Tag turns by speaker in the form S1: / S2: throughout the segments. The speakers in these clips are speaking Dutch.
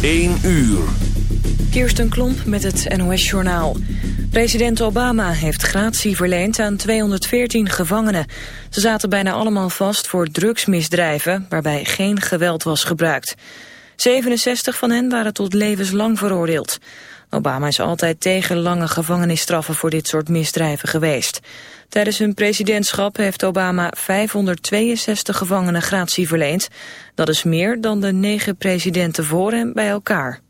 S1: 1 uur.
S2: Kirsten Klomp met het NOS-journaal. President Obama heeft gratie verleend aan 214 gevangenen. Ze zaten bijna allemaal vast voor drugsmisdrijven... waarbij geen geweld was gebruikt. 67 van hen waren tot levenslang veroordeeld. Obama is altijd tegen lange gevangenisstraffen voor dit soort misdrijven geweest. Tijdens hun presidentschap heeft Obama 562 gevangenen gratie verleend. Dat is meer dan de negen presidenten voor hem bij elkaar.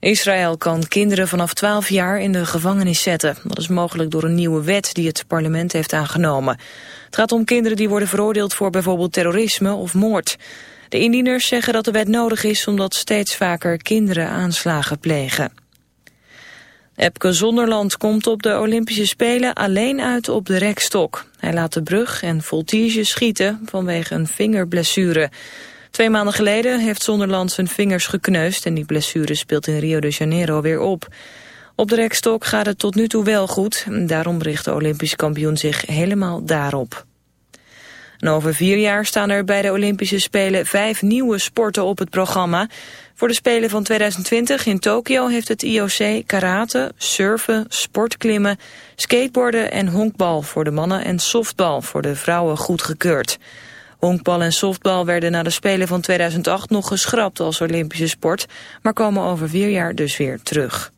S2: Israël kan kinderen vanaf 12 jaar in de gevangenis zetten. Dat is mogelijk door een nieuwe wet die het parlement heeft aangenomen. Het gaat om kinderen die worden veroordeeld voor bijvoorbeeld terrorisme of moord. De indieners zeggen dat de wet nodig is omdat steeds vaker kinderen aanslagen plegen. Epke Zonderland komt op de Olympische Spelen alleen uit op de rekstok. Hij laat de brug en voltige schieten vanwege een vingerblessure. Twee maanden geleden heeft Zonderland zijn vingers gekneusd... en die blessure speelt in Rio de Janeiro weer op. Op de rekstok gaat het tot nu toe wel goed. Daarom richt de Olympisch kampioen zich helemaal daarop. En over vier jaar staan er bij de Olympische Spelen vijf nieuwe sporten op het programma. Voor de Spelen van 2020 in Tokio heeft het IOC karate, surfen, sportklimmen, skateboarden en honkbal voor de mannen en softbal voor de vrouwen goedgekeurd. Honkbal en softbal werden na de Spelen van 2008 nog geschrapt als Olympische sport, maar komen over vier jaar dus weer terug.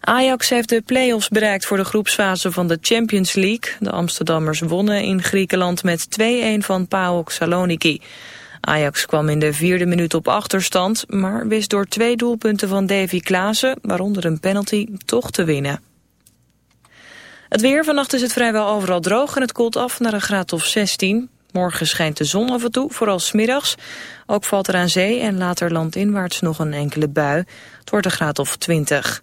S2: Ajax heeft de play-offs bereikt voor de groepsfase van de Champions League. De Amsterdammers wonnen in Griekenland met 2-1 van PAOK Saloniki. Ajax kwam in de vierde minuut op achterstand, maar wist door twee doelpunten van Davy Klaassen, waaronder een penalty, toch te winnen. Het weer, vannacht is het vrijwel overal droog en het koelt af naar een graad of 16. Morgen schijnt de zon af en toe, vooral smiddags. Ook valt er aan zee en later landinwaarts nog een enkele bui. Het wordt een graad of 20.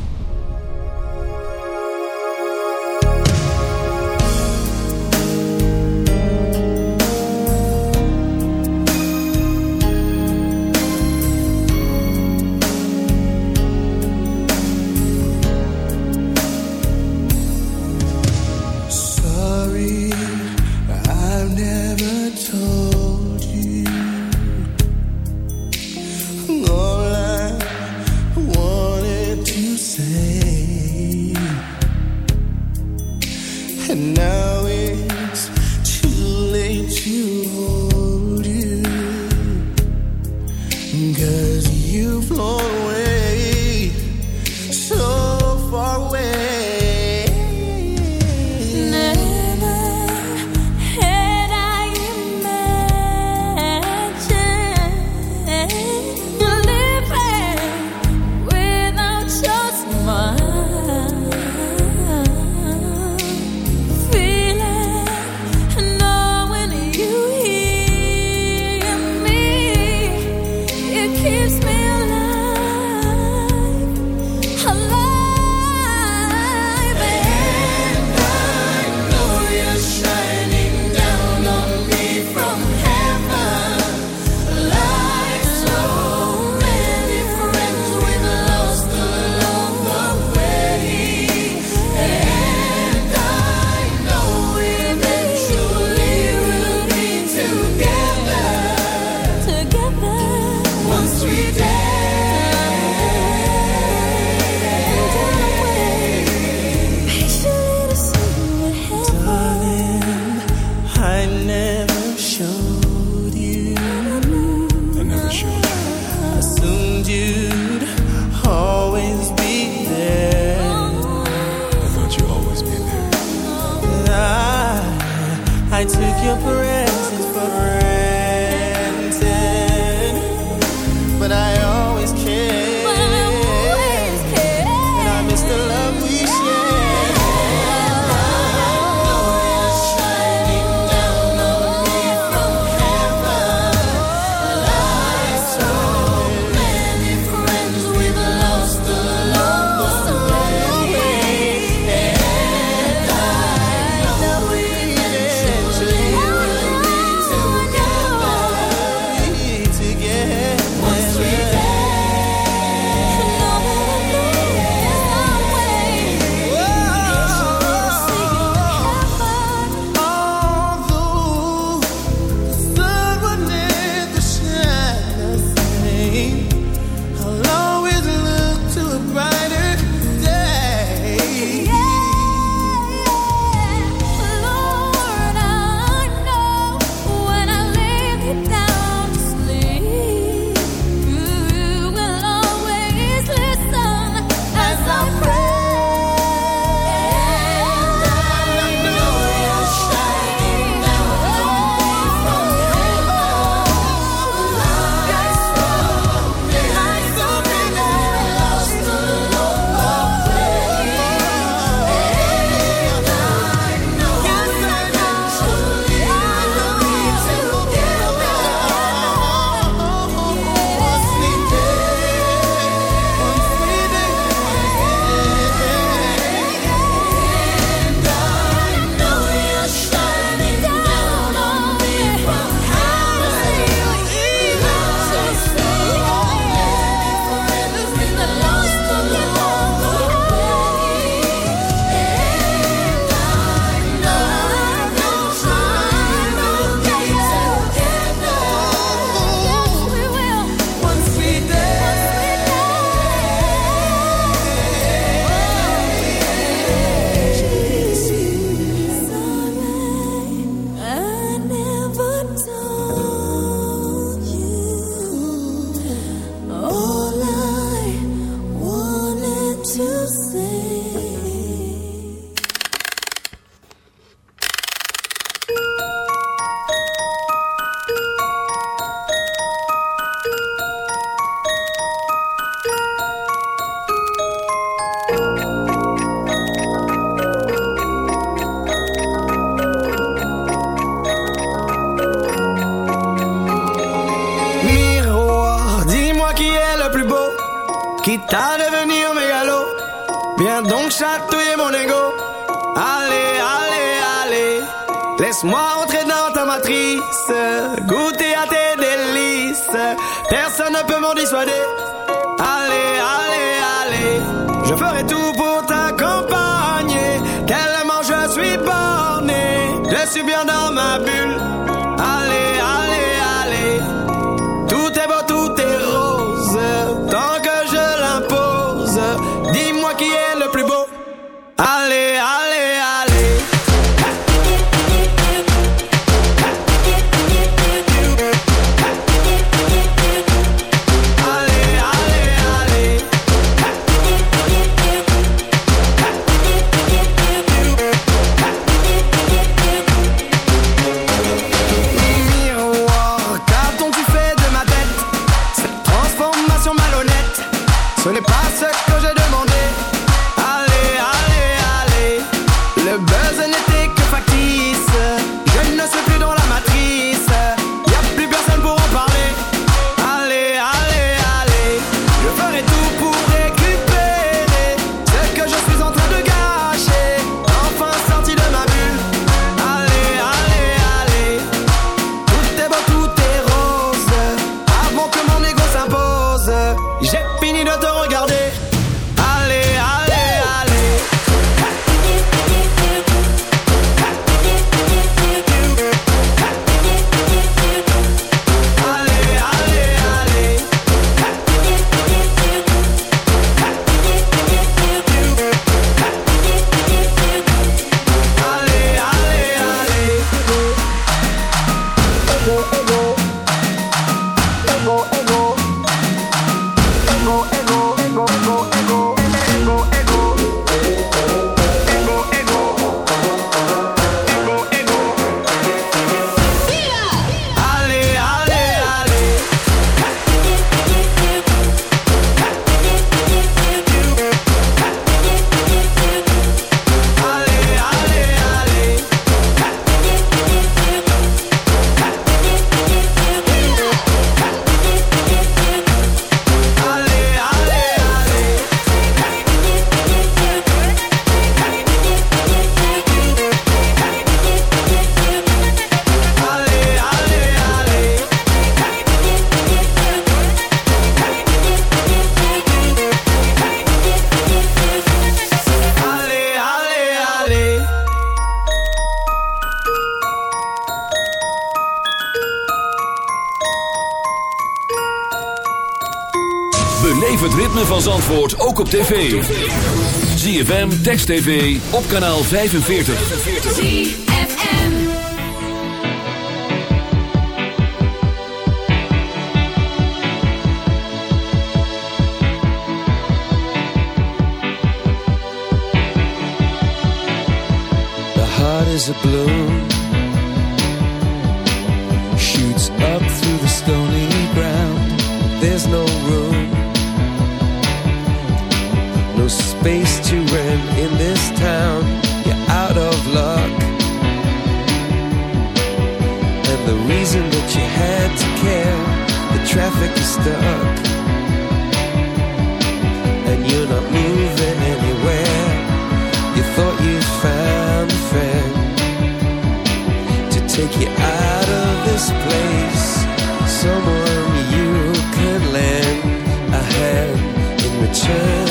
S1: van ook op tv. ZFM, Text TV, op kanaal 45.
S3: ZFM
S4: The heart is a blue perfectly stuck And you're not moving anywhere. You thought you found a friend To take you out of this place. Someone you can lend a hand in return.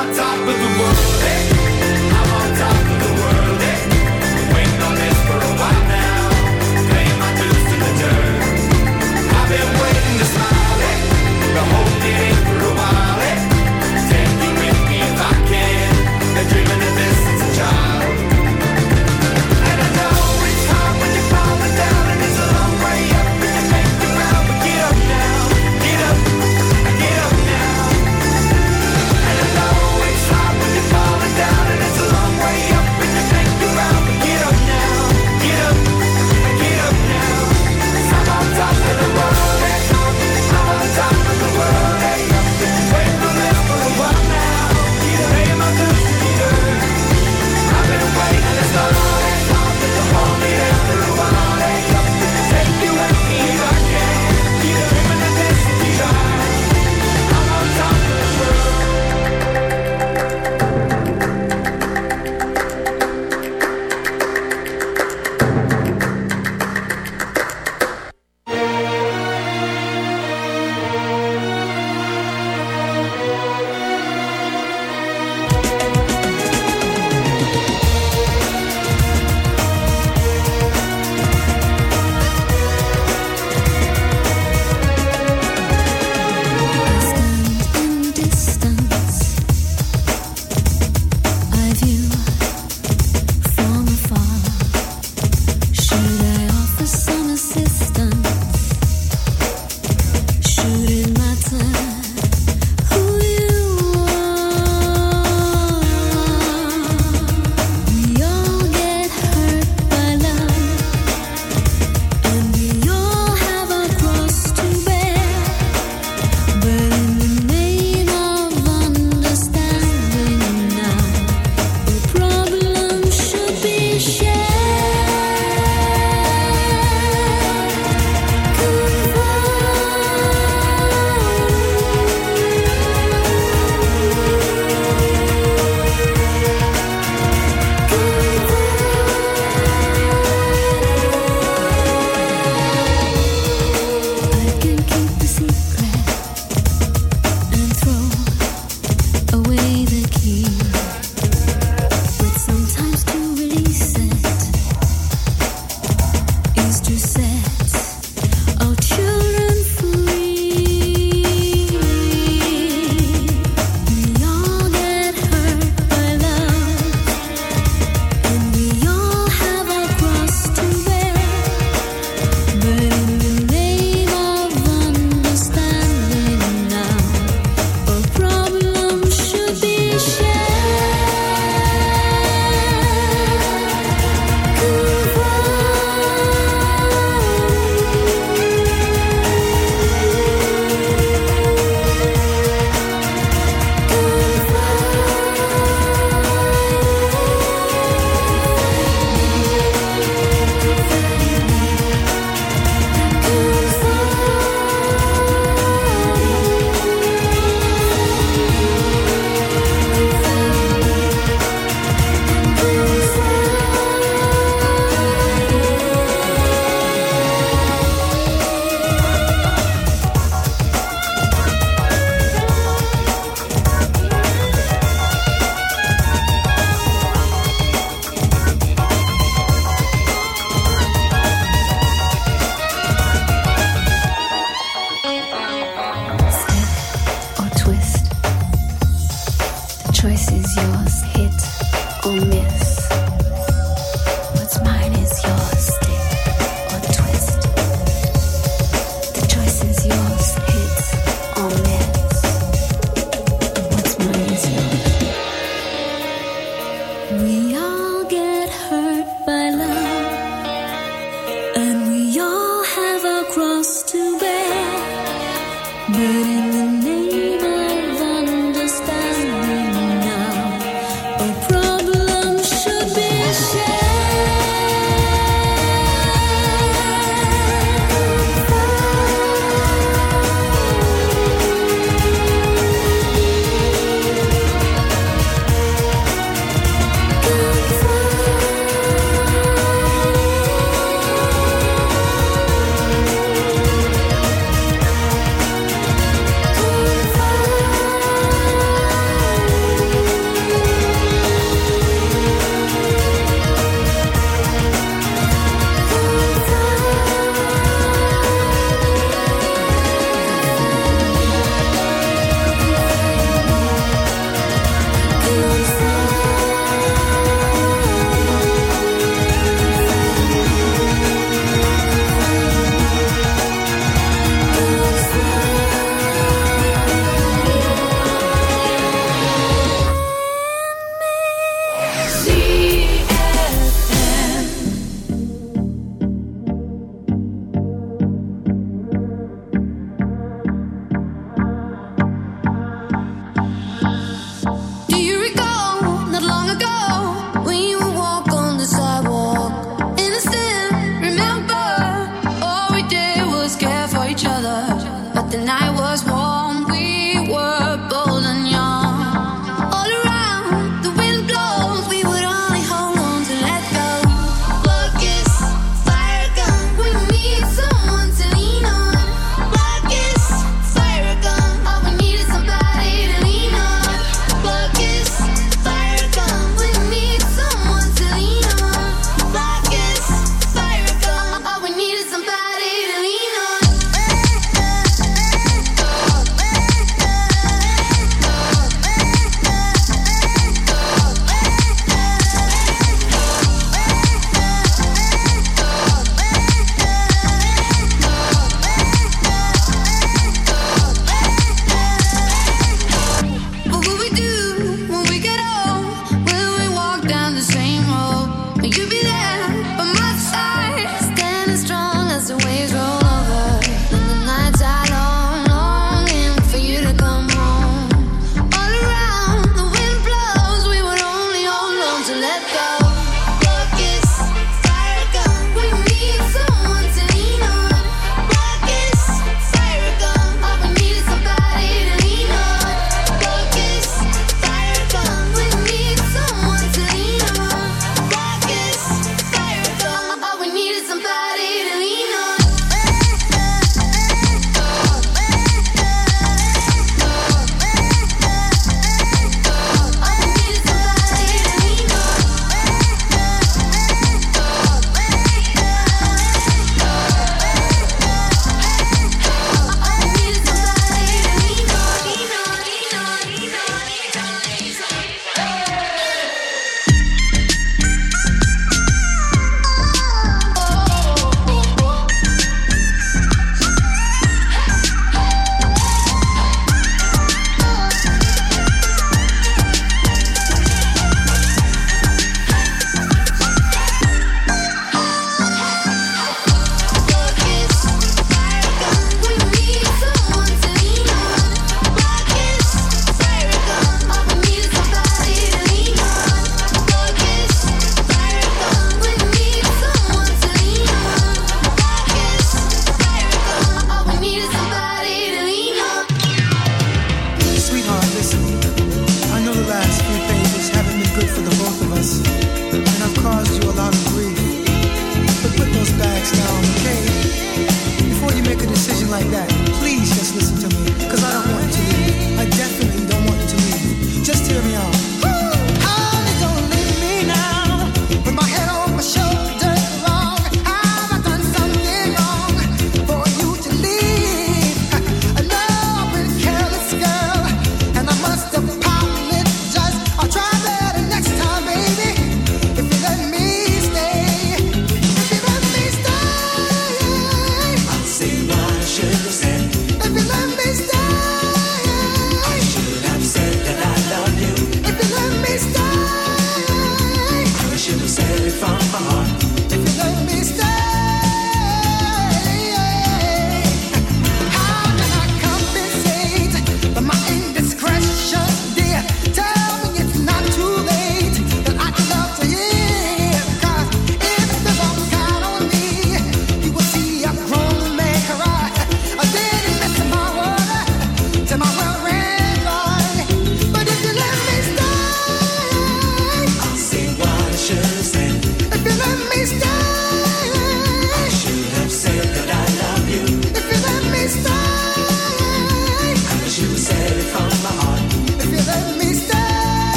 S5: on
S6: top of the world.